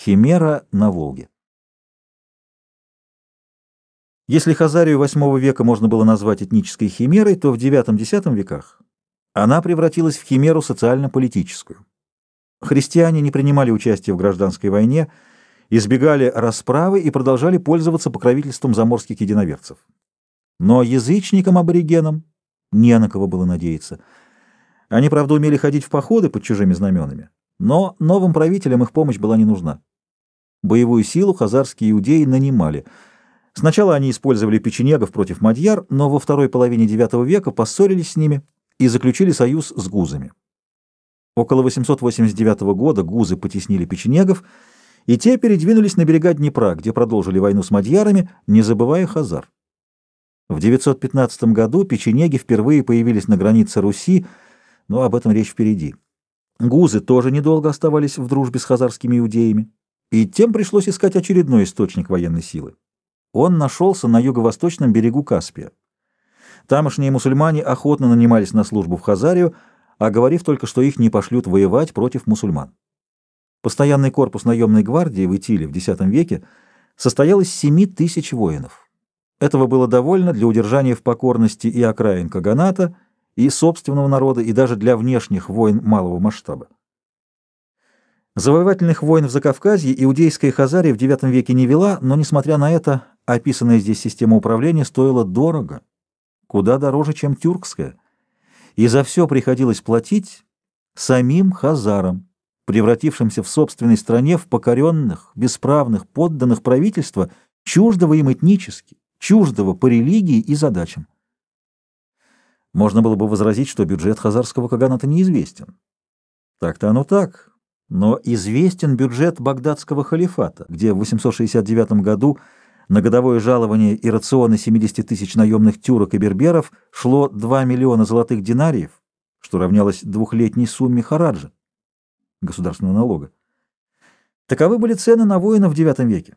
Химера на Волге. Если Хазарию VIII века можно было назвать этнической химерой, то в IX-X веках она превратилась в химеру социально-политическую. Христиане не принимали участия в гражданской войне, избегали расправы и продолжали пользоваться покровительством заморских единоверцев. Но язычникам-аборигенам не на кого было надеяться. Они, правда, умели ходить в походы под чужими знаменами, но новым правителям их помощь была не нужна. Боевую силу хазарские иудеи нанимали. Сначала они использовали печенегов против мадьяр, но во второй половине IX века поссорились с ними и заключили союз с гузами. Около 889 года гузы потеснили печенегов, и те передвинулись на берега Днепра, где продолжили войну с мадьярами, не забывая хазар. В 915 году печенеги впервые появились на границе Руси, но об этом речь впереди. Гузы тоже недолго оставались в дружбе с хазарскими иудеями и тем пришлось искать очередной источник военной силы. Он нашелся на юго-восточном берегу Каспия. Тамошние мусульмане охотно нанимались на службу в Хазарию, оговорив только, что их не пошлют воевать против мусульман. Постоянный корпус наемной гвардии в Итиле в X веке состоял из 7 тысяч воинов. Этого было довольно для удержания в покорности и окраин Каганата, и собственного народа, и даже для внешних войн малого масштаба. Завоевательных войн в Закавказье иудейская Хазария в IX веке не вела, но, несмотря на это, описанная здесь система управления стоила дорого, куда дороже, чем тюркская, и за все приходилось платить самим хазарам, превратившимся в собственной стране в покоренных, бесправных, подданных правительства, чуждого им этнически, чуждого по религии и задачам. Можно было бы возразить, что бюджет хазарского каганата неизвестен. Так-то оно так, но известен бюджет багдадского халифата, где в 869 году на годовое жалование и рационы 70 тысяч наемных тюрок и берберов шло 2 миллиона золотых динариев, что равнялось двухлетней сумме хараджа, государственного налога. Таковы были цены на воинов в IX веке.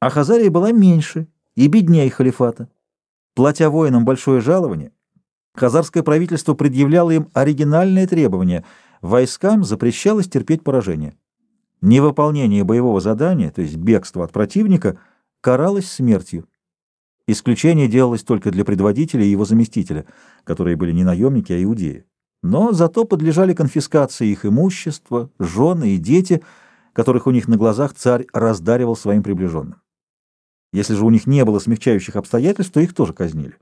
А Хазария была меньше и беднее халифата. Платя воинам большое жалование, хазарское правительство предъявляло им оригинальные требования – войскам запрещалось терпеть поражение. Невыполнение боевого задания, то есть бегство от противника, каралось смертью. Исключение делалось только для предводителя и его заместителя, которые были не наемники, а иудеи. Но зато подлежали конфискации их имущества, жены и дети, которых у них на глазах царь раздаривал своим приближенным. Если же у них не было смягчающих обстоятельств, то их тоже казнили.